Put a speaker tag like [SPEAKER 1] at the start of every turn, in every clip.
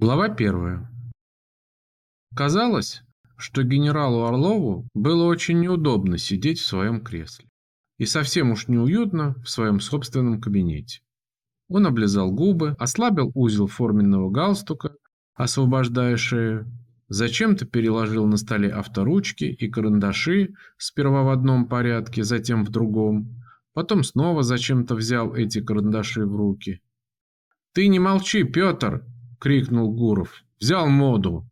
[SPEAKER 1] Глава первая. Казалось, что генералу Орлову было очень неудобно сидеть в своем кресле. И совсем уж неуютно в своем собственном кабинете. Он облизал губы, ослабил узел форменного галстука, освобождая шею, зачем-то переложил на столе авторучки и карандаши сперва в одном порядке, затем в другом, потом снова зачем-то взял эти карандаши в руки. «Ты не молчи, Петр!» — крикнул Гуров. «Взял моду!»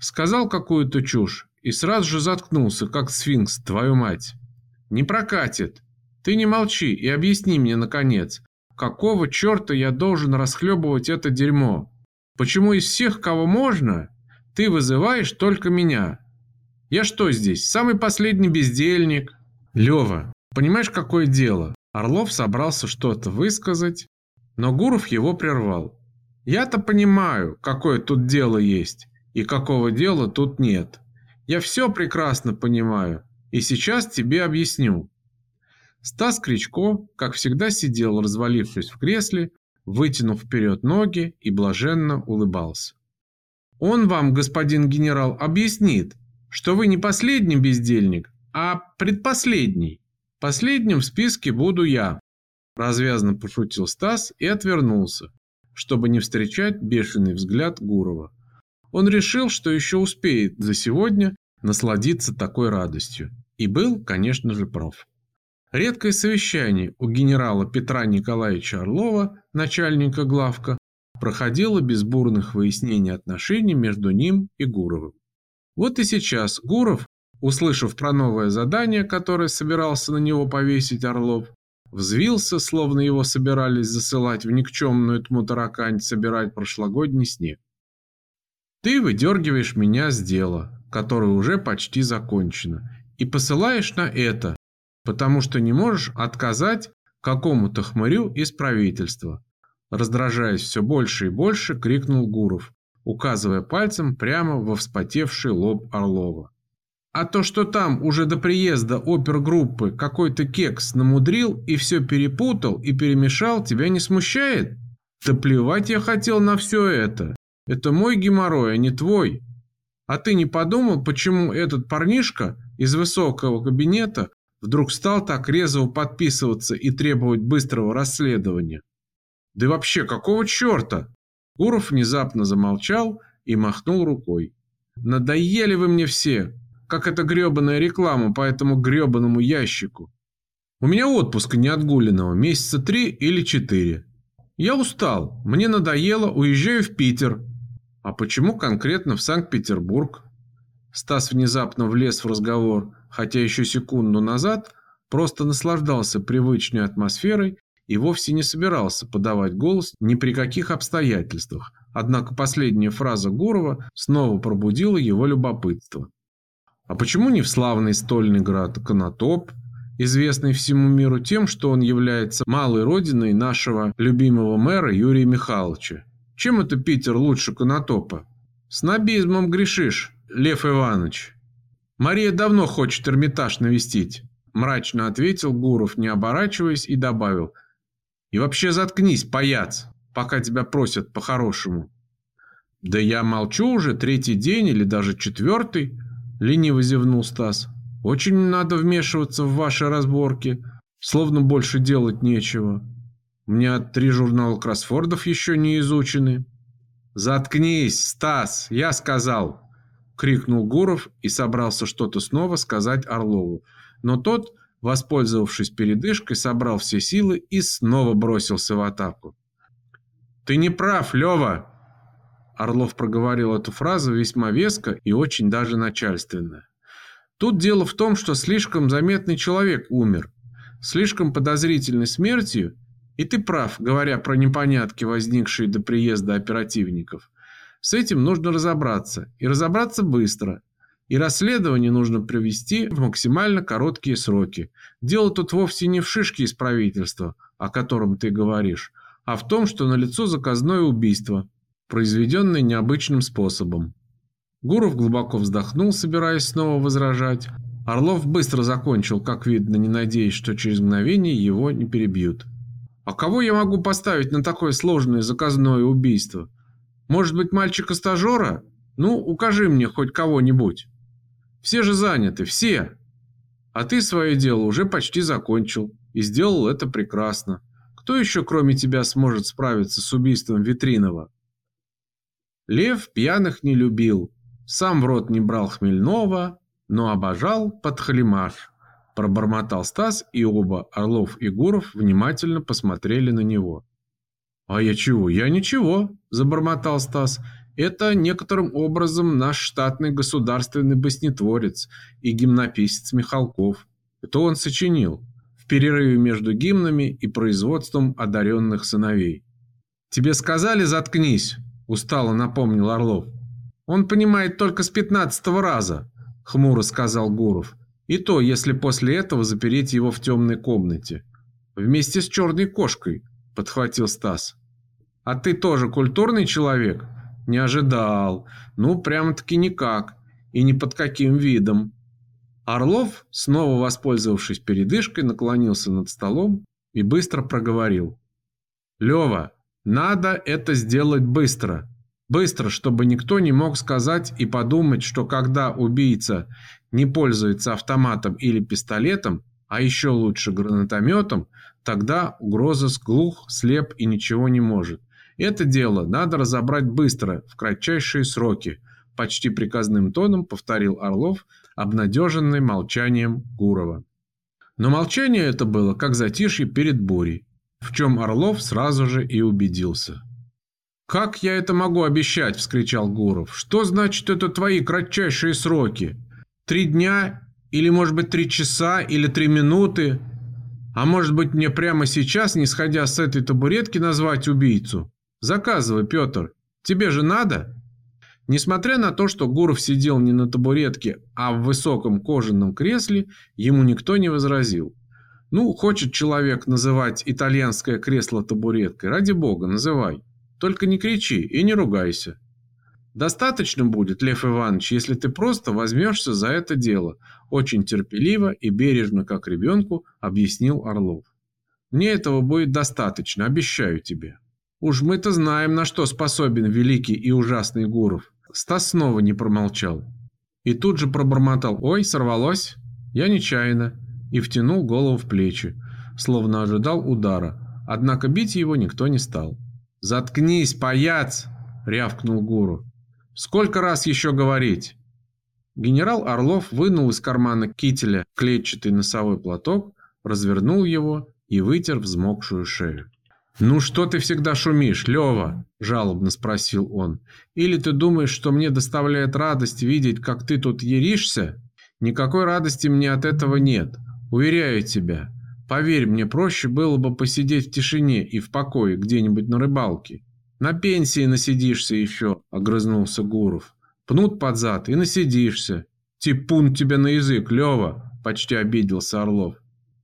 [SPEAKER 1] Сказал какую-то чушь и сразу же заткнулся, как сфинкс, твою мать. «Не прокатит! Ты не молчи и объясни мне, наконец, какого черта я должен расхлебывать это дерьмо? Почему из всех, кого можно, ты вызываешь только меня? Я что здесь, самый последний бездельник?» «Лева, понимаешь, какое дело?» Орлов собрался что-то высказать, но Гуров его прервал. Я-то понимаю, какое тут дело есть и какого дела тут нет. Я все прекрасно понимаю и сейчас тебе объясню. Стас Кричко, как всегда, сидел, развалившись в кресле, вытянув вперед ноги и блаженно улыбался. Он вам, господин генерал, объяснит, что вы не последний бездельник, а предпоследний. Последним в списке буду я. Развязно пошутил Стас и отвернулся, чтобы не встречать бешеный взгляд Гурова. Он решил, что еще успеет за сегодня насладиться такой радостью. И был, конечно же, прав. Редкое совещание у генерала Петра Николаевича Орлова, начальника главка, проходило без бурных выяснений отношений между ним и Гуровым. Вот и сейчас Гуров, услышав про новое задание, которое собирался на него повесить Орлов, Взвился, словно его собирались засылать в никчемную тьму таракань собирать прошлогодний снег. Ты выдергиваешь меня с дела, которое уже почти закончено, и посылаешь на это, потому что не можешь отказать какому-то хмырю из правительства. Раздражаясь все больше и больше, крикнул Гуров, указывая пальцем прямо во вспотевший лоб Орлова. А то, что там уже до приезда опергруппы какой-то кекс намудрил и все перепутал и перемешал, тебя не смущает? Да плевать я хотел на все это. Это мой геморрой, а не твой. А ты не подумал, почему этот парнишка из высокого кабинета вдруг стал так резво подписываться и требовать быстрого расследования? Да и вообще, какого черта? Гуров внезапно замолчал и махнул рукой. Надоели вы мне все, как эта гребаная реклама по этому гребаному ящику. У меня отпуск не отгуленного, месяца три или четыре. Я устал, мне надоело, уезжаю в Питер. А почему конкретно в Санкт-Петербург? Стас внезапно влез в разговор, хотя еще секунду назад просто наслаждался привычной атмосферой и вовсе не собирался подавать голос ни при каких обстоятельствах. Однако последняя фраза Гурова снова пробудила его любопытство. А почему не в славный стольный град Конотоп, известный всему миру тем, что он является малой родиной нашего любимого мэра Юрия Михайловича? Чем это Питер лучше Конотопа? Снобизмом грешишь, Лев Иванович. Мария давно хочет Эрмитаж навестить, мрачно ответил Гуров, не оборачиваясь, и добавил. И вообще заткнись, паяц, пока тебя просят по-хорошему. Да я молчу уже третий день или даже четвертый, Лениво зевнул Стас. Очень надо вмешиваться в ваши разборки, словно больше делать нечего. У меня три журнала кроссфордов еще не изучены. Заткнись, Стас, я сказал, крикнул Гуров и собрался что-то снова сказать Орлову. Но тот, воспользовавшись передышкой, собрал все силы и снова бросился в атаку. Ты не прав, Лева, Орлов проговорил эту фразу весьма веско и очень даже начальственно. Тут дело в том, что слишком заметный человек умер, слишком подозрительной смертью, и ты прав, говоря про непонятки, возникшие до приезда оперативников. С этим нужно разобраться, и разобраться быстро. И расследование нужно провести в максимально короткие сроки. Дело тут вовсе не в шишке из правительства, о котором ты говоришь, а в том, что налицо заказное убийство, произведенный необычным способом. Гуров глубоко вздохнул, собираясь снова возражать. Орлов быстро закончил, как видно, не надеясь, что через мгновение его не перебьют. «А кого я могу поставить на такое сложное заказное убийство? Может быть, мальчика-стажера? Ну, укажи мне хоть кого-нибудь. Все же заняты, все. А ты свое дело уже почти закончил и сделал это прекрасно. Кто еще, кроме тебя, сможет справиться с убийством Витринова? Лев пьяных не любил, сам в рот не брал хмельного, но обожал подхалимаш. Пробормотал Стас, и оба, Орлов и Гуров, внимательно посмотрели на него. «А я чего? Я ничего», – забормотал Стас. «Это некоторым образом наш штатный государственный баснетворец и гимнописец Михалков. Это он сочинил в перерыве между гимнами и производством одаренных сыновей». «Тебе сказали, заткнись», – устало напомнил Орлов. «Он понимает только с пятнадцатого раза», – хмуро сказал Гуров. «И то, если после этого запереть его в темной комнате. Вместе с черной кошкой», – подхватил Стас. А ты тоже культурный человек? Не ожидал. Ну, прямо-таки никак. И ни под каким видом. Орлов, снова воспользовавшись передышкой, наклонился над столом и быстро проговорил. «Лева, надо это сделать быстро. Быстро, чтобы никто не мог сказать и подумать, что когда убийца не пользуется автоматом или пистолетом, а еще лучше гранатометом, тогда угроза глух, слеп и ничего не может. Это дело надо разобрать быстро, в кратчайшие сроки, почти приказным тоном повторил Орлов, обнадеженный молчанием Гурова. Но молчание это было, как затишье перед бурей, в чем Орлов сразу же и убедился. «Как я это могу обещать?» – вскричал Гуров. «Что значит это твои кратчайшие сроки? Три дня? Или, может быть, три часа? Или три минуты? А может быть, мне прямо сейчас, не сходя с этой табуретки, назвать убийцу? Заказывай, Петр. Тебе же надо?» Несмотря на то, что Гуров сидел не на табуретке, а в высоком кожаном кресле, ему никто не возразил. Ну, хочет человек называть итальянское кресло табуреткой, ради бога, называй. Только не кричи и не ругайся. Достаточно будет, Лев Иванович, если ты просто возьмешься за это дело, очень терпеливо и бережно, как ребенку, объяснил Орлов. Мне этого будет достаточно, обещаю тебе. Уж мы-то знаем, на что способен великий и ужасный Гуров. Стас снова не промолчал. И тут же пробормотал «Ой, сорвалось!» Я нечаянно. И втянул голову в плечи, словно ожидал удара. Однако бить его никто не стал. «Заткнись, паяц!» – рявкнул Гуров. «Сколько раз еще говорить?» Генерал Орлов вынул из кармана кителя клетчатый носовой платок, развернул его и вытер взмокшую шею. «Ну что ты всегда шумишь, Лева?» – жалобно спросил он. «Или ты думаешь, что мне доставляет радость видеть, как ты тут еришься? Никакой радости мне от этого нет, уверяю тебя. Поверь, мне проще было бы посидеть в тишине и в покое где-нибудь на рыбалке. На пенсии насидишься еще», – огрызнулся Гуров. «Пнут под зад и насидишься. Типун тебе на язык, Лева!» – почти обиделся Орлов.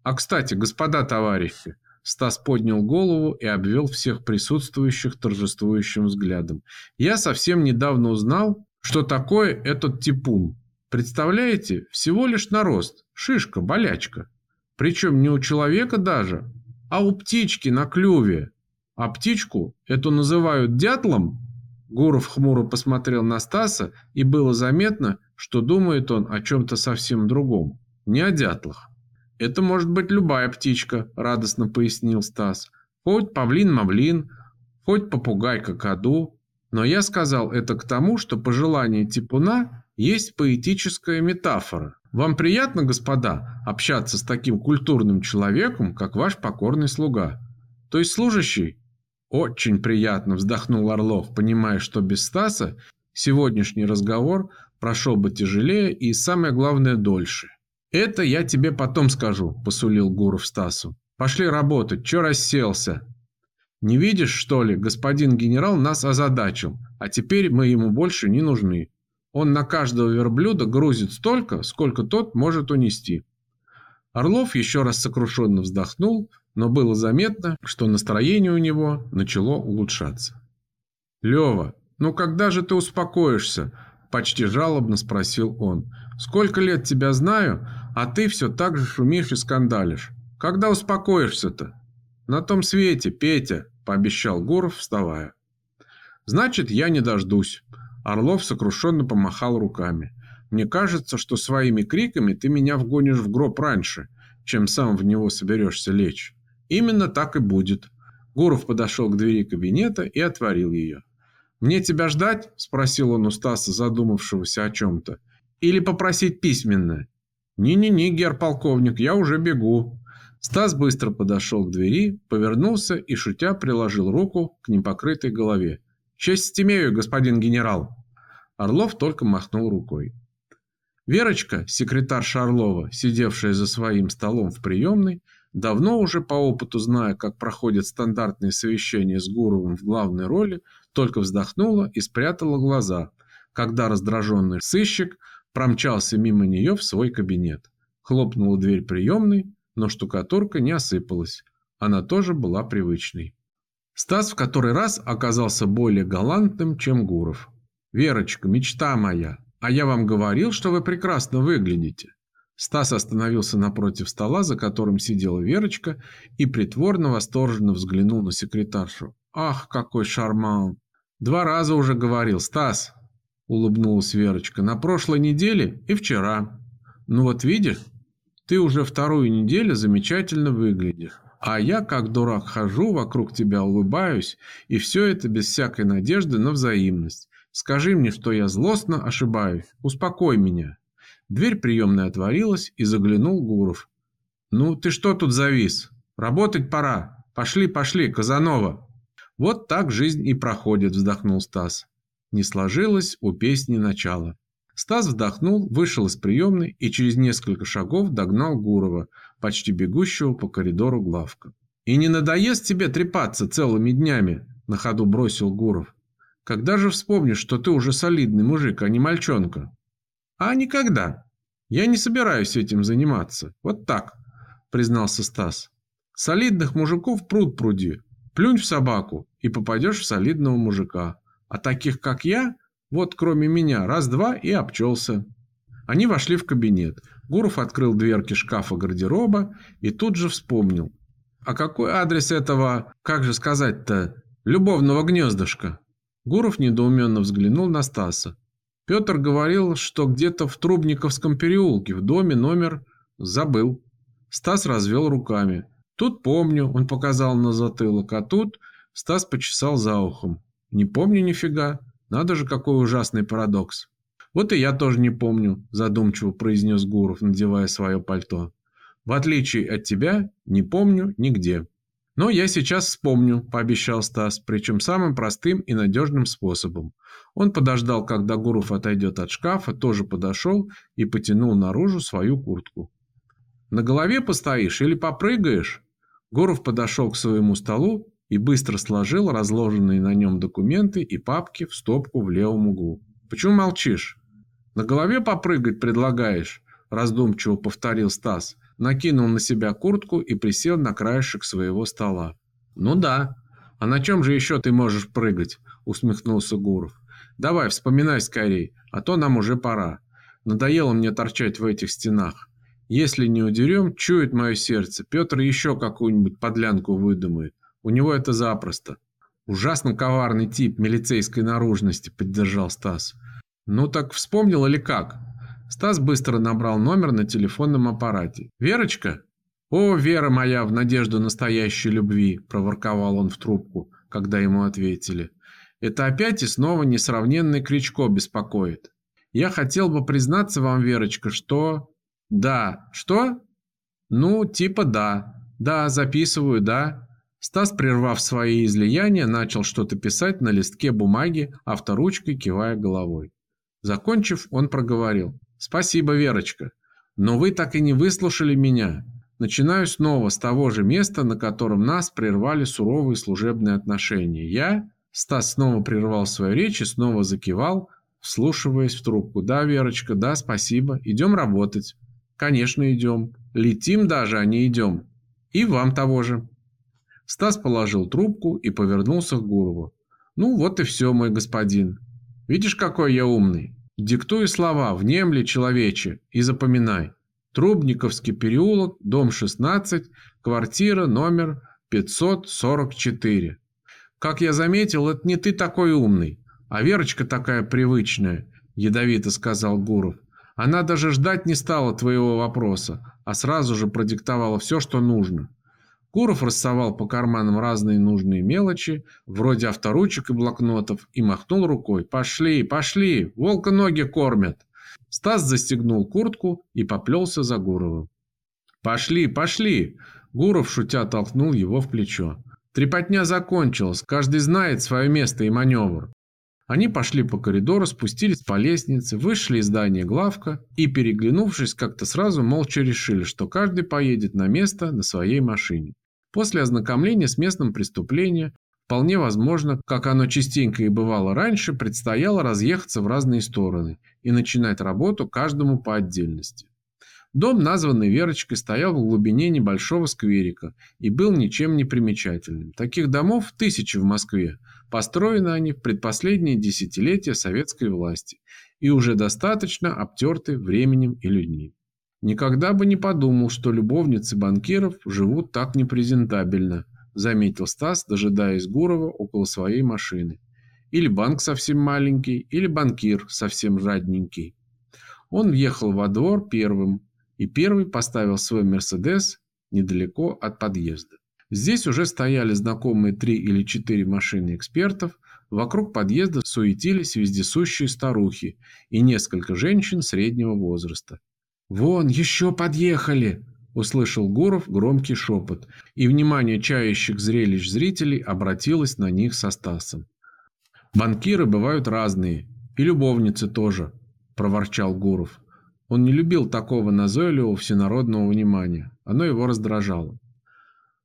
[SPEAKER 1] «А кстати, господа товарищи, Стас поднял голову и обвел всех присутствующих торжествующим взглядом. «Я совсем недавно узнал, что такое этот типун. Представляете, всего лишь нарост, шишка, болячка. Причем не у человека даже, а у птички на клюве. А птичку эту называют дятлом?» Гуров хмуро посмотрел на Стаса, и было заметно, что думает он о чем-то совсем другом, не о дятлах. «Это может быть любая птичка», – радостно пояснил Стас. «Хоть павлин-мавлин, хоть попугай-какаду. Но я сказал это к тому, что пожелание типуна есть поэтическая метафора. Вам приятно, господа, общаться с таким культурным человеком, как ваш покорный слуга? То есть служащий?» «Очень приятно», – вздохнул Орлов, понимая, что без Стаса сегодняшний разговор прошел бы тяжелее и, самое главное, дольше. «Это я тебе потом скажу», – посулил Гуров Стасу. «Пошли работать, чё расселся?» «Не видишь, что ли, господин генерал нас озадачил, а теперь мы ему больше не нужны. Он на каждого верблюда грузит столько, сколько тот может унести». Орлов еще раз сокрушенно вздохнул, но было заметно, что настроение у него начало улучшаться. «Лева, ну когда же ты успокоишься?» – почти жалобно спросил он. «Сколько лет тебя знаю, а ты все так же шумишь и скандалишь. Когда успокоишься-то? На том свете, Петя, пообещал Гуров, вставая. Значит, я не дождусь. Орлов сокрушенно помахал руками. Мне кажется, что своими криками ты меня вгонишь в гроб раньше, чем сам в него соберешься лечь. Именно так и будет. Гуров подошел к двери кабинета и отворил ее. «Мне тебя ждать?» – спросил он у Стаса, задумавшегося о чем-то. «Или попросить письменное?» «Не-не-не, герполковник, я уже бегу». Стас быстро подошел к двери, повернулся и, шутя, приложил руку к непокрытой голове. «Честь имею, господин генерал!» Орлов только махнул рукой. Верочка, секретарша Орлова, сидевшая за своим столом в приемной, давно уже по опыту зная, как проходят стандартные совещания с Гуровым в главной роли, только вздохнула и спрятала глаза, когда раздраженный сыщик промчался мимо нее в свой кабинет. Хлопнула дверь приемной, но штукатурка не осыпалась. Она тоже была привычной. Стас в который раз оказался более галантным, чем Гуров. «Верочка, мечта моя, а я вам говорил, что вы прекрасно выглядите». Стас остановился напротив стола, за которым сидела Верочка, и притворно восторженно взглянул на секретаршу. «Ах, какой шарман! Два раза уже говорил, Стас, улыбнулась Верочка, на прошлой неделе и вчера. Ну вот видишь, ты уже вторую неделю замечательно выглядишь. А я, как дурак, хожу, вокруг тебя улыбаюсь, и все это без всякой надежды на взаимность. Скажи мне, что я злостно ошибаюсь. Успокой меня. Дверь приемной отворилась, и заглянул Гуров. «Ну, ты что тут завис? Работать пора. Пошли, пошли, Казанова!» Вот так жизнь и проходит, вздохнул Стас. Не сложилось у песни начало. Стас вздохнул, вышел из приемной и через несколько шагов догнал Гурова, почти бегущего по коридору главка. «И не надоест тебе трепаться целыми днями?» – на ходу бросил Гуров. «Когда же вспомнишь, что ты уже солидный мужик, а не мальчонка?» «А никогда. Я не собираюсь этим заниматься. Вот так», – признался Стас. «Солидных мужиков пруд пруди. Плюнь в собаку и попадешь в солидного мужика. А таких, как я, вот кроме меня, раз-два и обчелся. Они вошли в кабинет. Гуров открыл дверки шкафа гардероба и тут же вспомнил. А какой адрес этого, как же сказать-то, любовного гнездышка? Гуров недоуменно взглянул на Стаса. Петр говорил, что где-то в Трубниковском переулке, в доме номер... Забыл. Стас развел руками. Тут помню, он показал на затылок, а тут Стас почесал за ухом. Не помню нифига. Надо же, какой ужасный парадокс. Вот и я тоже не помню, задумчиво произнес Гуров, надевая свое пальто. В отличие от тебя, не помню нигде. Но я сейчас вспомню, пообещал Стас, причем самым простым и надежным способом. Он подождал, когда Гуров отойдет от шкафа, тоже подошел и потянул наружу свою куртку. «На голове постоишь или попрыгаешь?» Гуров подошел к своему столу и быстро сложил разложенные на нем документы и папки в стопку в левом углу. «Почему молчишь?» «На голове попрыгать предлагаешь?» – раздумчиво повторил Стас. Накинул на себя куртку и присел на краешек своего стола. «Ну да. А на чем же еще ты можешь прыгать?» – усмехнулся Гуров. «Давай, вспоминай скорей, а то нам уже пора. Надоело мне торчать в этих стенах. Если не удерем, чует мое сердце, Петр еще какую-нибудь подлянку выдумает. У него это запросто. Ужасно коварный тип милицейской наружности, поддержал Стас. Ну так вспомнил или как? Стас быстро набрал номер на телефонном аппарате. «Верочка?» «О, Вера моя, в надежду настоящей любви!» – проворковал он в трубку, когда ему ответили. «Это опять и снова несравненный Кричко беспокоит. Я хотел бы признаться вам, Верочка, что...» Да. Что? Ну, типа да. Да, записываю, да. Стас, прервав свои излияния, начал что-то писать на листке бумаги, авторучкой кивая головой. Закончив, он проговорил. «Спасибо, Верочка. Но вы так и не выслушали меня. Начинаю снова с того же места, на котором нас прервали суровые служебные отношения. Я...» Стас снова прервал свою речь и снова закивал, вслушиваясь в трубку. «Да, Верочка, да, спасибо. Идем работать». Конечно, идем. Летим даже, а не идем. И вам того же. Стас положил трубку и повернулся к Гурову. Ну вот и все, мой господин. Видишь, какой я умный. Диктуй слова, внемли человече и запоминай. Трубниковский переулок, дом 16, квартира номер 544. Как я заметил, это не ты такой умный, а Верочка такая привычная, ядовито сказал Гуров. Она даже ждать не стала твоего вопроса, а сразу же продиктовала все, что нужно. Гуров рассовал по карманам разные нужные мелочи, вроде авторучек и блокнотов, и махнул рукой. «Пошли, пошли, волка ноги кормят!» Стас застегнул куртку и поплелся за Гуровым. «Пошли, пошли!» Гуров, шутя, толкнул его в плечо. Трепотня закончилась, каждый знает свое место и маневр. Они пошли по коридору, спустились по лестнице, вышли из здания главка и, переглянувшись, как-то сразу молча решили, что каждый поедет на место на своей машине. После ознакомления с местом преступления, вполне возможно, как оно частенько и бывало раньше, предстояло разъехаться в разные стороны и начинать работу каждому по отдельности. Дом, названный Верочкой, стоял в глубине небольшого скверика и был ничем не примечательным. Таких домов тысячи в Москве. Построены они в предпоследние десятилетия советской власти и уже достаточно обтерты временем и людьми. Никогда бы не подумал, что любовницы банкиров живут так непрезентабельно, заметил Стас, дожидаясь Гурова около своей машины. Или банк совсем маленький, или банкир совсем жадненький. Он въехал во двор первым, и первый поставил свой «Мерседес» недалеко от подъезда. Здесь уже стояли знакомые три или четыре машины экспертов, вокруг подъезда суетились вездесущие старухи и несколько женщин среднего возраста. «Вон, еще подъехали!» – услышал Гуров громкий шепот, и внимание чающих зрелищ зрителей обратилось на них со Стасом. «Банкиры бывают разные, и любовницы тоже», – проворчал Гуров. Он не любил такого назойливого всенародного внимания. Оно его раздражало.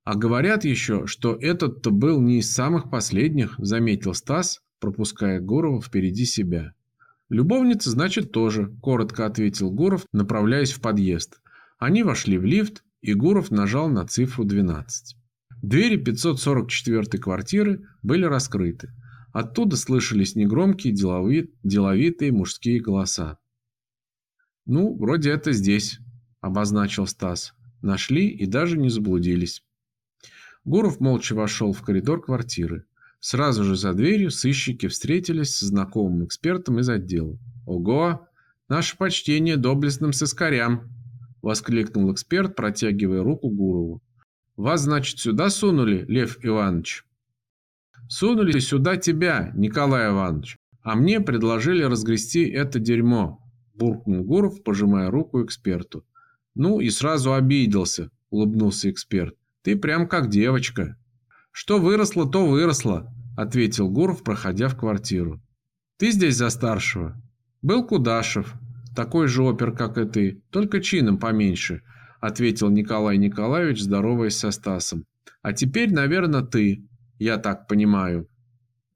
[SPEAKER 1] А говорят еще, что этот-то был не из самых последних, заметил Стас, пропуская Гурова впереди себя. Любовница, значит, тоже, коротко ответил Гуров, направляясь в подъезд. Они вошли в лифт, и Гуров нажал на цифру 12. Двери 544 квартиры были раскрыты. Оттуда слышались негромкие деловитые мужские голоса. «Ну, вроде это здесь», – обозначил Стас. Нашли и даже не заблудились. Гуров молча вошел в коридор квартиры. Сразу же за дверью сыщики встретились с знакомым экспертом из отдела. «Ого! Наше почтение доблестным сыскарям!» – воскликнул эксперт, протягивая руку Гурову. «Вас, значит, сюда сунули, Лев Иванович?» «Сунули сюда тебя, Николай Иванович, а мне предложили разгрести это дерьмо буркнул Гуров, пожимая руку эксперту. «Ну и сразу обиделся», – улыбнулся эксперт. «Ты прям как девочка». «Что выросло, то выросло», – ответил Гуров, проходя в квартиру. «Ты здесь за старшего?» «Был Кудашев, такой же опер, как и ты, только чином поменьше», – ответил Николай Николаевич, здороваясь со Стасом. «А теперь, наверное, ты, я так понимаю».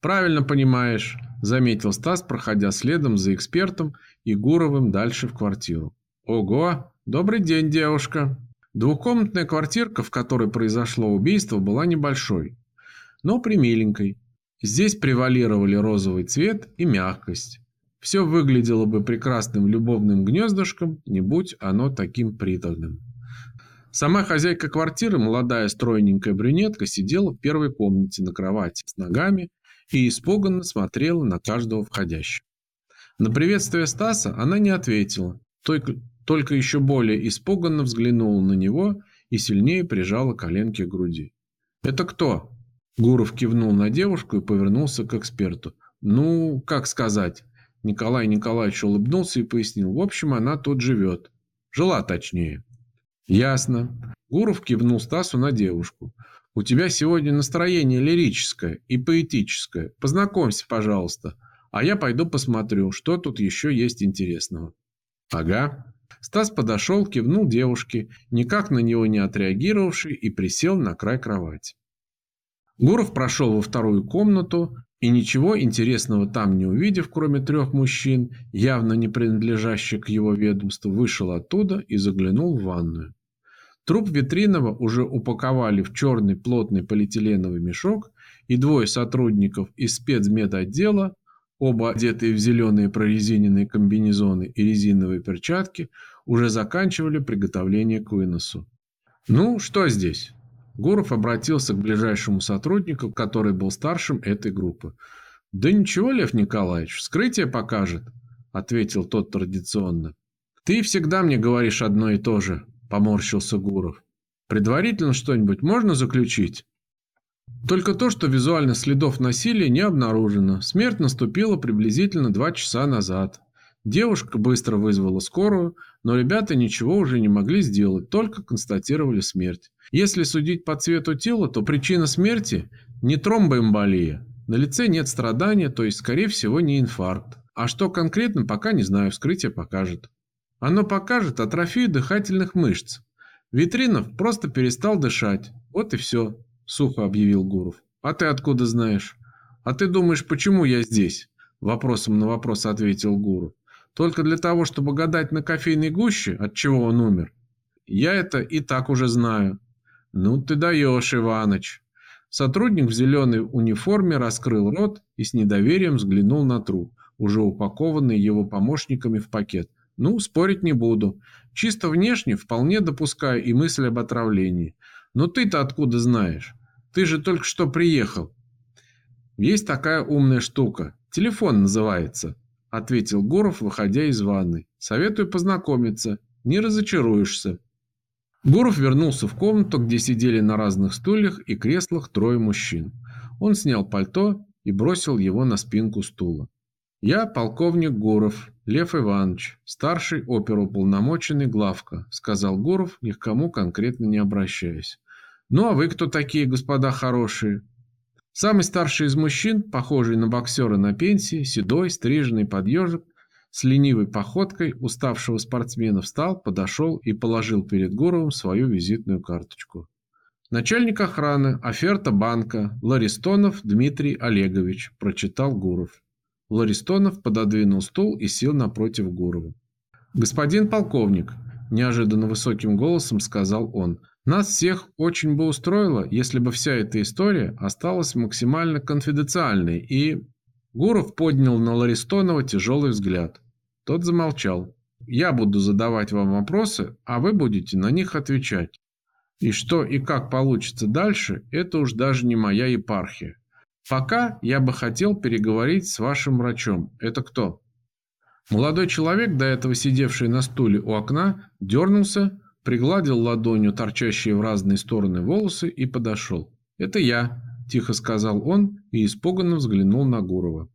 [SPEAKER 1] «Правильно понимаешь», – заметил Стас, проходя следом за экспертом и Гуровым дальше в квартиру. «Ого! Добрый день, девушка!» Двухкомнатная квартирка, в которой произошло убийство, была небольшой, но примиленькой. Здесь превалировали розовый цвет и мягкость. Все выглядело бы прекрасным любовным гнездышком, не будь оно таким приторным. Сама хозяйка квартиры, молодая стройненькая брюнетка, сидела в первой комнате на кровати с ногами и испуганно смотрела на каждого входящего. На приветствие Стаса она не ответила, только, только еще более испуганно взглянула на него и сильнее прижала коленки к груди. «Это кто?» Гуров кивнул на девушку и повернулся к эксперту. «Ну, как сказать?» Николай Николаевич улыбнулся и пояснил. «В общем, она тут живет. Жила точнее». «Ясно». Гуров кивнул Стасу на девушку. У тебя сегодня настроение лирическое и поэтическое. Познакомься, пожалуйста. А я пойду посмотрю, что тут еще есть интересного. Ага. Стас подошел, кивнул девушке, никак на него не отреагировавший, и присел на край кровати. Гуров прошел во вторую комнату и, ничего интересного там не увидев, кроме трех мужчин, явно не принадлежащих к его ведомству, вышел оттуда и заглянул в ванную. Труп Витринова уже упаковали в черный плотный полиэтиленовый мешок, и двое сотрудников из спецмедотдела, оба одетые в зеленые прорезиненные комбинезоны и резиновые перчатки, уже заканчивали приготовление к выносу. «Ну, что здесь?» Гуров обратился к ближайшему сотруднику, который был старшим этой группы. «Да ничего, Лев Николаевич, вскрытие покажет», – ответил тот традиционно. «Ты всегда мне говоришь одно и то же», – поморщился Гуров. «Предварительно что-нибудь можно заключить?» Только то, что визуально следов насилия не обнаружено. Смерть наступила приблизительно два часа назад. Девушка быстро вызвала скорую, но ребята ничего уже не могли сделать, только констатировали смерть. Если судить по цвету тела, то причина смерти не тромбоэмболия. На лице нет страдания, то есть, скорее всего, не инфаркт. А что конкретно, пока не знаю, вскрытие покажет. Оно покажет атрофию дыхательных мышц. Витринов просто перестал дышать. Вот и все, сухо объявил Гуров. А ты откуда знаешь? А ты думаешь, почему я здесь? Вопросом на вопрос ответил Гуров. Только для того, чтобы гадать на кофейной гуще, от чего он умер. Я это и так уже знаю. Ну ты даешь, Иваныч. Сотрудник в зеленой униформе раскрыл рот и с недоверием взглянул на труп, уже упакованный его помощниками в пакет. Ну, спорить не буду. Чисто внешне вполне допускаю и мысль об отравлении. Но ты-то откуда знаешь? Ты же только что приехал. Есть такая умная штука. Телефон называется ответил Гуров, выходя из ванны. Советую познакомиться, не разочаруешься. Гуров вернулся в комнату, где сидели на разных стульях и креслах трое мужчин. Он снял пальто и бросил его на спинку стула. «Я полковник Гуров, Лев Иванович, старший оперуполномоченный главка», сказал Гуров, ни к кому конкретно не обращаясь. «Ну а вы кто такие, господа хорошие?» Самый старший из мужчин, похожий на боксера на пенсии, седой, стриженный под ежик, с ленивой походкой уставшего спортсмена встал, подошел и положил перед Гуровым свою визитную карточку. Начальник охраны, оферта банка, Ларистонов Дмитрий Олегович, прочитал Гуров. Ларистонов пододвинул стул и сел напротив Гурова. «Господин полковник», – неожиданно высоким голосом сказал он – нас всех очень бы устроило, если бы вся эта история осталась максимально конфиденциальной и... Гуров поднял на Ларистонова тяжелый взгляд. Тот замолчал. «Я буду задавать вам вопросы, а вы будете на них отвечать. И что и как получится дальше, это уж даже не моя епархия. Пока я бы хотел переговорить с вашим врачом. Это кто?» Молодой человек, до этого сидевший на стуле у окна, дернулся, пригладил ладонью торчащие в разные стороны волосы и подошел. «Это я», – тихо сказал он и испуганно взглянул на Гурова.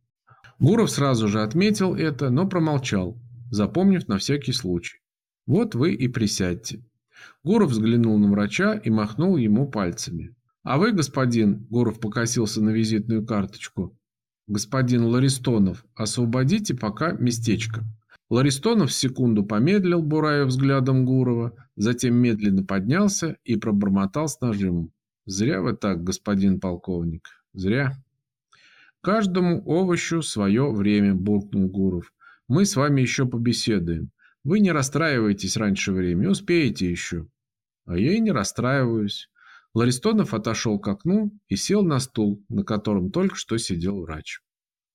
[SPEAKER 1] Гуров сразу же отметил это, но промолчал, запомнив на всякий случай. «Вот вы и присядьте». Гуров взглянул на врача и махнул ему пальцами. «А вы, господин», – Гуров покосился на визитную карточку, – «господин Ларистонов, освободите пока местечко». Ларистонов секунду помедлил, бурая взглядом Гурова, затем медленно поднялся и пробормотал с нажимом. «Зря вы так, господин полковник, зря». «Каждому овощу свое время», – буркнул Гуров. «Мы с вами еще побеседуем. Вы не расстраивайтесь раньше времени, успеете еще». «А я и не расстраиваюсь». Ларистонов отошел к окну и сел на стул, на котором только что сидел врач.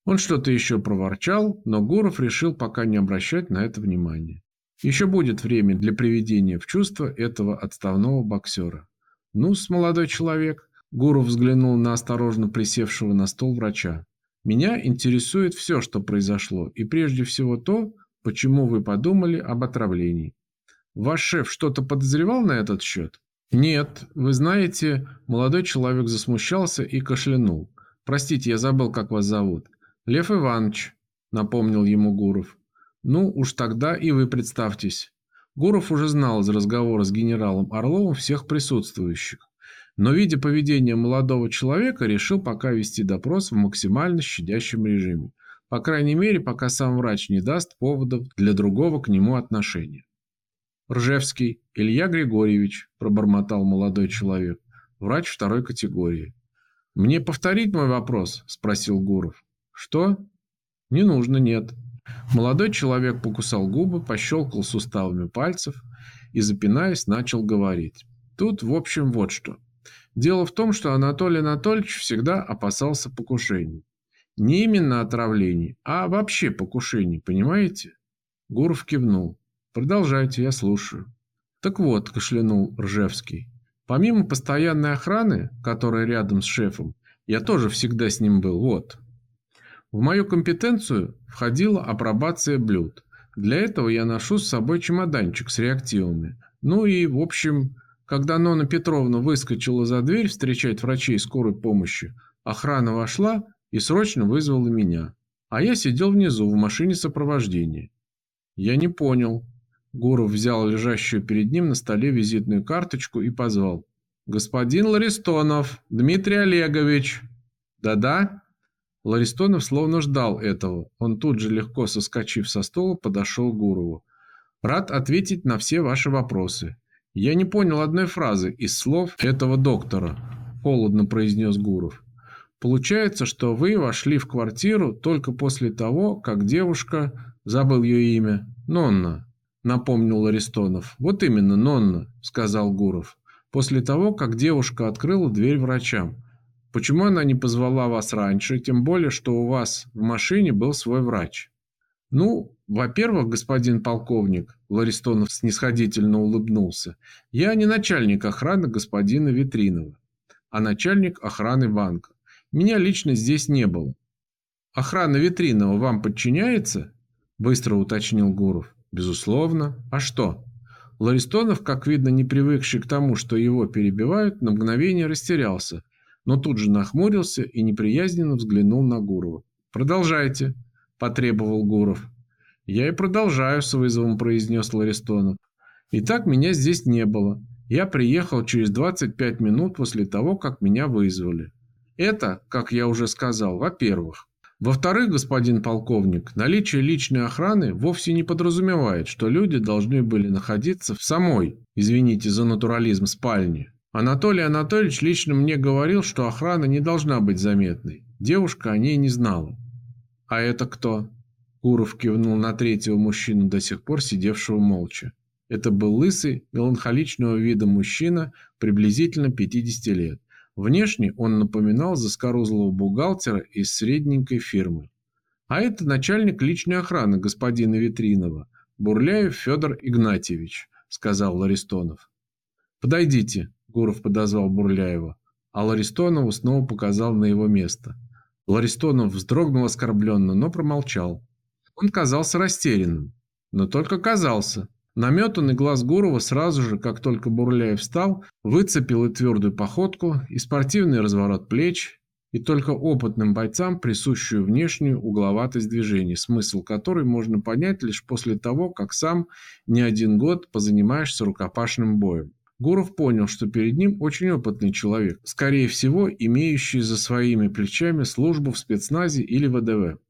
[SPEAKER 1] Он что-то еще проворчал, но Гуров решил пока не обращать на это внимания. Еще будет время для приведения в чувство этого отставного боксера. «Ну-с, молодой человек», – Гуров взглянул на осторожно присевшего на стол врача. «Меня интересует все, что произошло, и прежде всего то, почему вы подумали об отравлении. Ваш шеф что-то подозревал на этот счет?» «Нет, вы знаете...» Молодой человек засмущался и кашлянул. «Простите, я забыл, как вас зовут. «Лев Иванович», – напомнил ему Гуров. «Ну, уж тогда и вы представьтесь». Гуров уже знал из разговора с генералом Орловым всех присутствующих, но, видя поведение молодого человека, решил пока вести допрос в максимально щадящем режиме. По крайней мере, пока сам врач не даст поводов для другого к нему отношения. «Ржевский Илья Григорьевич», – пробормотал молодой человек, врач второй категории. «Мне повторить мой вопрос?» – спросил Гуров. «Что?» «Не нужно, нет». Молодой человек покусал губы, пощелкал суставами пальцев и, запинаясь, начал говорить. Тут, в общем, вот что. Дело в том, что Анатолий Анатольевич всегда опасался покушений. Не именно отравлений, а вообще покушений, понимаете? Гуров кивнул. Продолжайте, я слушаю. Так вот, кашлянул Ржевский. Помимо постоянной охраны, которая рядом с шефом, я тоже всегда с ним был, вот. В мою компетенцию входила апробация блюд. Для этого я ношу с собой чемоданчик с реактивами. Ну и, в общем, когда Нона Петровна выскочила за дверь встречать врачей скорой помощи, охрана вошла и срочно вызвала меня. А я сидел внизу в машине сопровождения. Я не понял. Гуров взял лежащую перед ним на столе визитную карточку и позвал. «Господин Ларистонов, Дмитрий Олегович!» «Да-да?» Ларистонов словно ждал этого. Он тут же, легко соскочив со стола, подошел к Гурову. «Рад ответить на все ваши вопросы. Я не понял одной фразы из слов этого доктора», – холодно произнес Гуров. «Получается, что вы вошли в квартиру только после того, как девушка, забыл ее имя, Нонна, напомнил Аристонов. «Вот именно, Нонна», – сказал Гуров. «После того, как девушка открыла дверь врачам. Почему она не позвала вас раньше, тем более, что у вас в машине был свой врач? Ну, во-первых, господин полковник, Ларистонов снисходительно улыбнулся, я не начальник охраны господина Витринова, а начальник охраны банка. Меня лично здесь не было. Охрана Витринова вам подчиняется? Быстро уточнил Гуров. Безусловно. А что? Ларистонов, как видно, не привыкший к тому, что его перебивают, на мгновение растерялся – но тут же нахмурился и неприязненно взглянул на Гурова. «Продолжайте», – потребовал Гуров. «Я и продолжаю», – с вызовом произнес Ларистонов. «Итак, меня здесь не было. Я приехал через 25 минут после того, как меня вызвали. Это, как я уже сказал, во-первых. Во-вторых, господин полковник, наличие личной охраны вовсе не подразумевает, что люди должны были находиться в самой, извините за натурализм, спальне. Анатолий Анатольевич лично мне говорил, что охрана не должна быть заметной. Девушка о ней не знала. «А это кто?» Гуров кивнул на третьего мужчину, до сих пор сидевшего молча. Это был лысый, меланхоличного вида мужчина, приблизительно 50 лет. Внешне он напоминал заскорузлого бухгалтера из средненькой фирмы. А это начальник личной охраны господина Витринова, Бурляев Федор Игнатьевич, сказал Ларистонов. Подойдите, Гуров подозвал Бурляева, а Ларистонову снова показал на его место. Ларистонов вздрогнул оскорбленно, но промолчал. Он казался растерянным, но только казался. Наметанный глаз Гурова сразу же, как только Бурляев встал, выцепил и твердую походку, и спортивный разворот плеч, и только опытным бойцам присущую внешнюю угловатость движений, смысл которой можно понять лишь после того, как сам не один год позанимаешься рукопашным боем. Гуров понял, что перед ним очень опытный человек, скорее всего, имеющий за своими плечами службу в спецназе или ВДВ.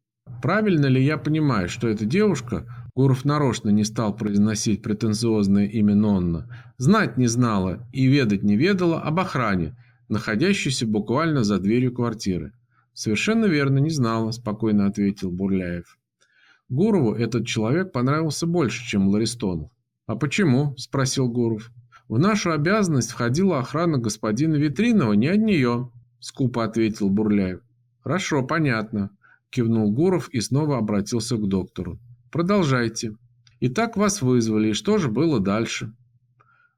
[SPEAKER 1] Правильно ли я понимаю, что эта девушка, Гуров нарочно не стал произносить претенциозное имя Нонна, знать не знала и ведать не ведала об охране, находящейся буквально за дверью квартиры? Совершенно верно, не знала, спокойно ответил Бурляев. Гурову этот человек понравился больше, чем Ларистонов. А почему? спросил Гуров. В нашу обязанность входила охрана господина Витринова, не от нее, скупо ответил Бурляев. Хорошо, понятно, кивнул Гуров и снова обратился к доктору. Продолжайте. Итак, вас вызвали, и что же было дальше?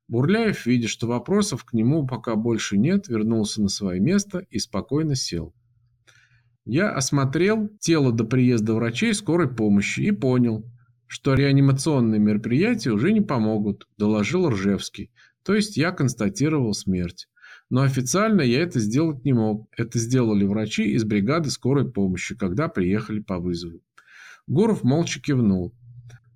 [SPEAKER 1] Бурляев, видя, что вопросов к нему пока больше нет, вернулся на свое место и спокойно сел. Я осмотрел тело до приезда врачей скорой помощи и понял, что реанимационные мероприятия уже не помогут, доложил Ржевский. То есть я констатировал смерть. Но официально я это сделать не мог. Это сделали врачи из бригады скорой помощи, когда приехали по вызову. Гуров молча кивнул.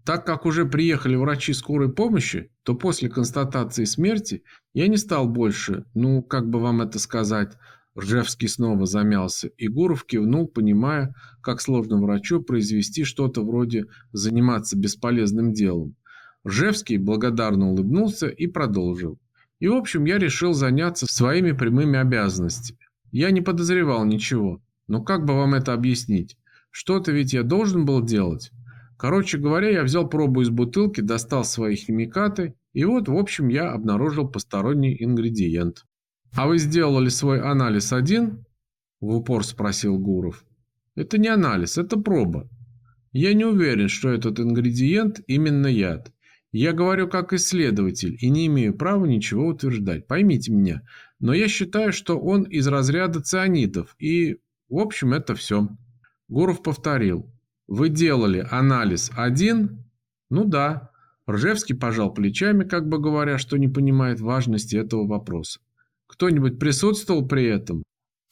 [SPEAKER 1] Так как уже приехали врачи скорой помощи, то после констатации смерти я не стал больше, ну, как бы вам это сказать, Ржевский снова замялся, и Гуров кивнул, понимая, как сложно врачу произвести что-то вроде «заниматься бесполезным делом». Ржевский благодарно улыбнулся и продолжил. И, в общем, я решил заняться своими прямыми обязанностями. Я не подозревал ничего. Но как бы вам это объяснить? Что-то ведь я должен был делать. Короче говоря, я взял пробу из бутылки, достал свои химикаты, и вот, в общем, я обнаружил посторонний ингредиент. «А вы сделали свой анализ один?» – в упор спросил Гуров. «Это не анализ, это проба. Я не уверен, что этот ингредиент именно яд. Я говорю как исследователь и не имею права ничего утверждать. Поймите меня. Но я считаю, что он из разряда цианидов. И, в общем, это все. Гуров повторил. Вы делали анализ один? Ну да. Ржевский пожал плечами, как бы говоря, что не понимает важности этого вопроса. Кто-нибудь присутствовал при этом?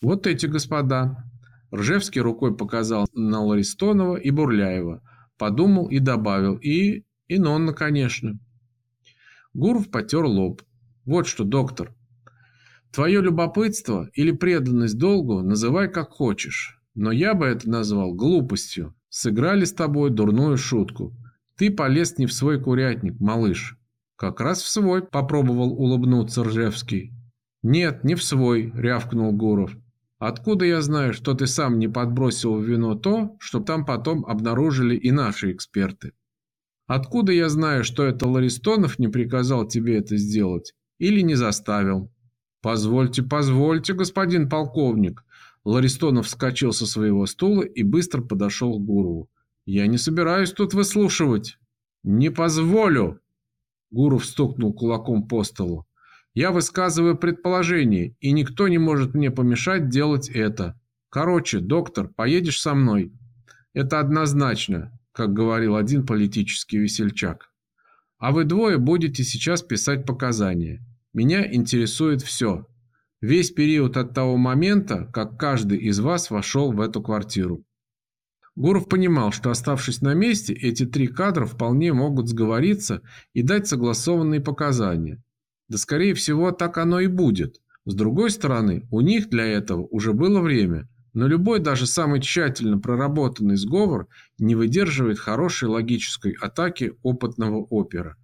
[SPEAKER 1] Вот эти господа. Ржевский рукой показал на Ларистонова и Бурляева. Подумал и добавил. И и Нонна, конечно. Гуров потер лоб. Вот что, доктор. Твое любопытство или преданность долгу называй как хочешь. Но я бы это назвал глупостью. Сыграли с тобой дурную шутку. Ты полез не в свой курятник, малыш. Как раз в свой, попробовал улыбнуться Ржевский. Нет, не в свой, рявкнул Гуров. Откуда я знаю, что ты сам не подбросил в вино то, что там потом обнаружили и наши эксперты? Откуда я знаю, что это Ларистонов не приказал тебе это сделать или не заставил? Позвольте, позвольте, господин полковник. Ларистонов вскочил со своего стула и быстро подошел к Гурову. Я не собираюсь тут выслушивать. Не позволю. Гуров стукнул кулаком по столу. Я высказываю предположение, и никто не может мне помешать делать это. Короче, доктор, поедешь со мной? Это однозначно как говорил один политический весельчак. А вы двое будете сейчас писать показания. Меня интересует все. Весь период от того момента, как каждый из вас вошел в эту квартиру. Гуров понимал, что оставшись на месте, эти три кадра вполне могут сговориться и дать согласованные показания. Да скорее всего так оно и будет. С другой стороны, у них для этого уже было время – но любой, даже самый тщательно проработанный сговор не выдерживает хорошей логической атаки опытного опера.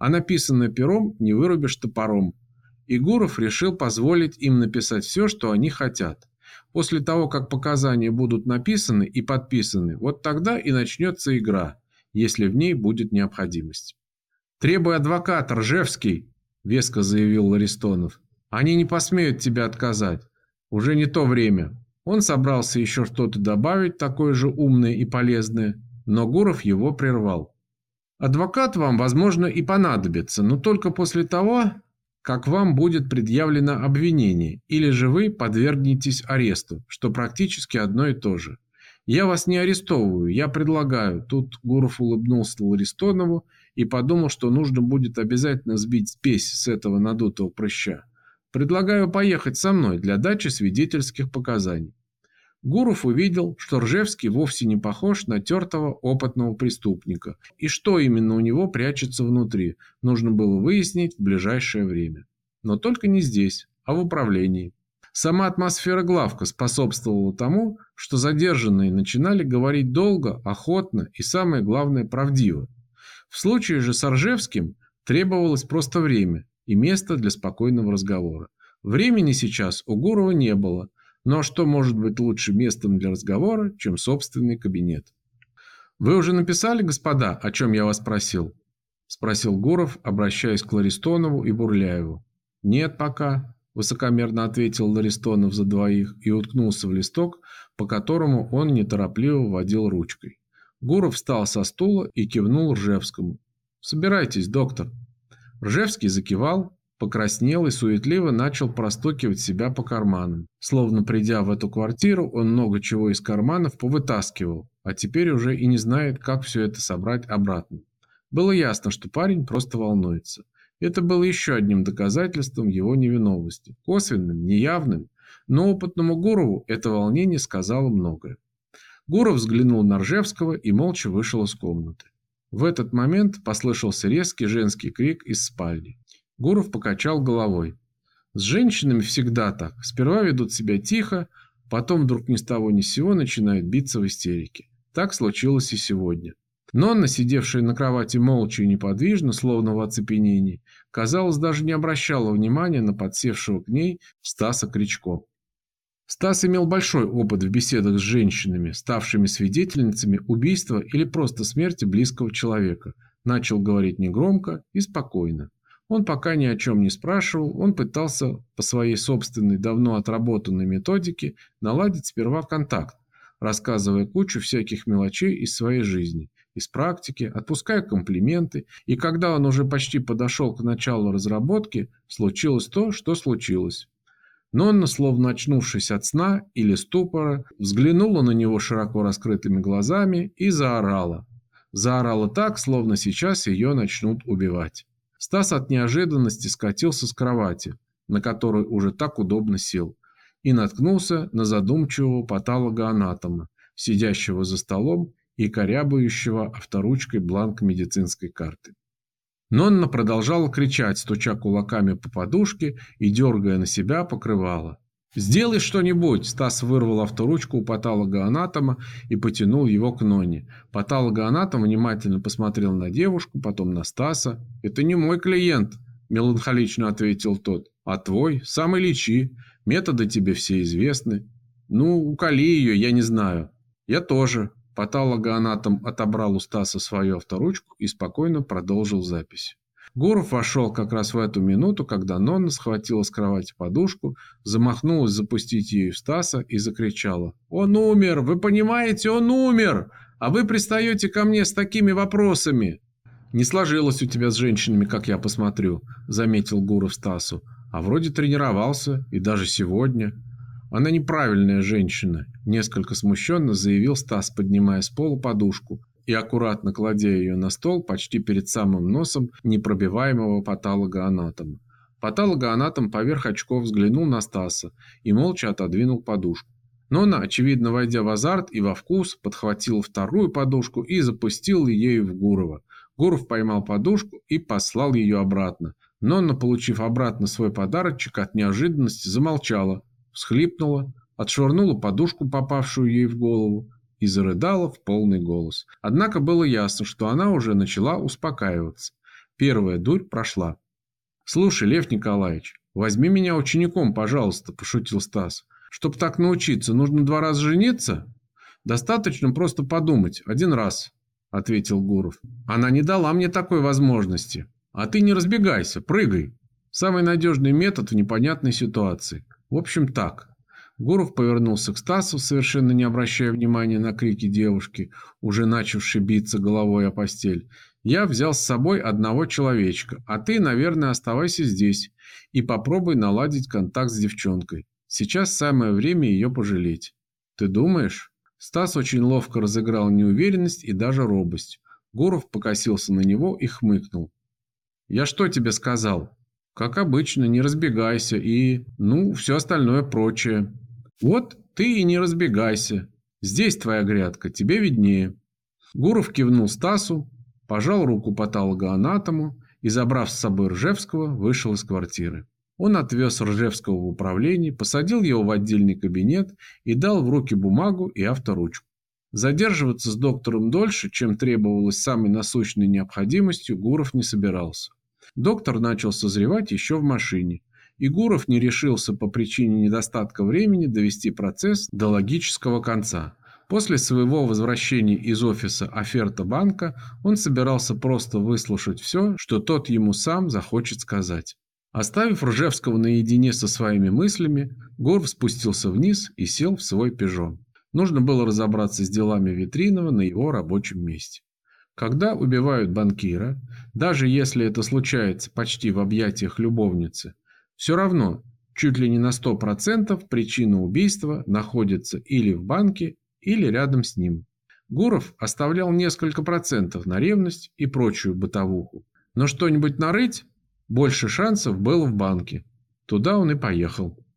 [SPEAKER 1] А написанное пером не вырубишь топором. И Гуров решил позволить им написать все, что они хотят. После того, как показания будут написаны и подписаны, вот тогда и начнется игра, если в ней будет необходимость. «Требуй адвоката, Ржевский!» – веско заявил Ларистонов. «Они не посмеют тебе отказать. Уже не то время. Он собрался еще что-то добавить, такое же умное и полезное, но Гуров его прервал. Адвокат вам, возможно, и понадобится, но только после того, как вам будет предъявлено обвинение, или же вы подвергнетесь аресту, что практически одно и то же. Я вас не арестовываю, я предлагаю. Тут Гуров улыбнулся Ларистонову и подумал, что нужно будет обязательно сбить спесь с этого надутого прыща. Предлагаю поехать со мной для дачи свидетельских показаний. Гуров увидел, что Ржевский вовсе не похож на тертого опытного преступника, и что именно у него прячется внутри, нужно было выяснить в ближайшее время. Но только не здесь, а в управлении. Сама атмосфера главка способствовала тому, что задержанные начинали говорить долго, охотно и, самое главное, правдиво. В случае же с Ржевским требовалось просто время, и место для спокойного разговора. Времени сейчас у Гурова не было, но что может быть лучше местом для разговора, чем собственный кабинет? «Вы уже написали, господа, о чем я вас просил?» – спросил Гуров, обращаясь к Ларистонову и Бурляеву. «Нет пока», – высокомерно ответил Ларистонов за двоих и уткнулся в листок, по которому он неторопливо водил ручкой. Гуров встал со стула и кивнул Ржевскому. «Собирайтесь, доктор». Ржевский закивал, покраснел и суетливо начал простукивать себя по карманам. Словно придя в эту квартиру, он много чего из карманов повытаскивал, а теперь уже и не знает, как все это собрать обратно. Было ясно, что парень просто волнуется. Это было еще одним доказательством его невиновности. Косвенным, неявным, но опытному Гурову это волнение сказало многое. Гуров взглянул на Ржевского и молча вышел из комнаты. В этот момент послышался резкий женский крик из спальни. Гуров покачал головой. С женщинами всегда так. Сперва ведут себя тихо, потом вдруг ни с того ни с сего начинают биться в истерике. Так случилось и сегодня. Нонна, сидевшая на кровати молча и неподвижно, словно в оцепенении, казалось, даже не обращала внимания на подсевшего к ней Стаса Кричко. Стас имел большой опыт в беседах с женщинами, ставшими свидетельницами убийства или просто смерти близкого человека. Начал говорить негромко и спокойно. Он пока ни о чем не спрашивал, он пытался по своей собственной давно отработанной методике наладить сперва контакт, рассказывая кучу всяких мелочей из своей жизни, из практики, отпуская комплименты, и когда он уже почти подошел к началу разработки, случилось то, что случилось. Нонна, словно очнувшись от сна или ступора, взглянула на него широко раскрытыми глазами и заорала. Заорала так, словно сейчас ее начнут убивать. Стас от неожиданности скатился с кровати, на которой уже так удобно сел, и наткнулся на задумчивого патологоанатома, сидящего за столом и корябающего авторучкой бланк медицинской карты. Нонна продолжала кричать, стуча кулаками по подушке и дергая на себя покрывало. «Сделай что-нибудь!» Стас вырвал авторучку у патологоанатома и потянул его к Нонне. Патологоанатом внимательно посмотрел на девушку, потом на Стаса. «Это не мой клиент», – меланхолично ответил тот. «А твой? Самый лечи. Методы тебе все известны. Ну, уколи ее, я не знаю». «Я тоже», Патологоанатом отобрал у Стаса свою авторучку и спокойно продолжил запись. Гуров вошел как раз в эту минуту, когда Нонна схватила с кровати подушку, замахнулась запустить ею Стаса и закричала. «Он умер! Вы понимаете, он умер! А вы пристаете ко мне с такими вопросами!» «Не сложилось у тебя с женщинами, как я посмотрю», – заметил Гуров Стасу. «А вроде тренировался, и даже сегодня». «Она неправильная женщина», – несколько смущенно заявил Стас, поднимая с пола подушку и аккуратно кладя ее на стол почти перед самым носом непробиваемого патологоанатома. Патологоанатом поверх очков взглянул на Стаса и молча отодвинул подушку. Нона, очевидно войдя в азарт и во вкус, подхватил вторую подушку и запустил ею в Гурова. Гуров поймал подушку и послал ее обратно. Нонна, получив обратно свой подарочек, от неожиданности замолчала, всхлипнула, отшвырнула подушку, попавшую ей в голову, и зарыдала в полный голос. Однако было ясно, что она уже начала успокаиваться. Первая дурь прошла. «Слушай, Лев Николаевич, возьми меня учеником, пожалуйста», – пошутил Стас. «Чтоб так научиться, нужно два раза жениться?» «Достаточно просто подумать, один раз», – ответил Гуров. «Она не дала мне такой возможности. А ты не разбегайся, прыгай. Самый надежный метод в непонятной ситуации. В общем, так. Гуров повернулся к Стасу, совершенно не обращая внимания на крики девушки, уже начавшей биться головой о постель. «Я взял с собой одного человечка, а ты, наверное, оставайся здесь и попробуй наладить контакт с девчонкой. Сейчас самое время ее пожалеть». «Ты думаешь?» Стас очень ловко разыграл неуверенность и даже робость. Гуров покосился на него и хмыкнул. «Я что тебе сказал?» Как обычно, не разбегайся и, ну, все остальное прочее. Вот ты и не разбегайся. Здесь твоя грядка, тебе виднее. Гуров кивнул Стасу, пожал руку патологоанатому и, забрав с собой Ржевского, вышел из квартиры. Он отвез Ржевского в управление, посадил его в отдельный кабинет и дал в руки бумагу и авторучку. Задерживаться с доктором дольше, чем требовалось самой насущной необходимостью, Гуров не собирался. Доктор начал созревать еще в машине. и Гуров не решился по причине недостатка времени довести процесс до логического конца. После своего возвращения из офиса оферта банка он собирался просто выслушать все, что тот ему сам захочет сказать. Оставив Ржевского наедине со своими мыслями, Гуров спустился вниз и сел в свой «Пежо». Нужно было разобраться с делами Витринова на его рабочем месте. Когда убивают банкира, даже если это случается почти в объятиях любовницы, все равно чуть ли не на 100% причина убийства находится или в банке, или рядом с ним. Гуров оставлял несколько процентов на ревность и прочую бытовуху. Но что-нибудь нарыть больше шансов было в банке. Туда он и поехал.